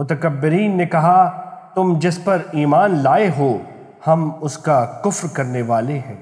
متکبرین نے کہا، تم جس پر ایمان لائے ہو، ہم اس کا کفر کرنے والے ہیں۔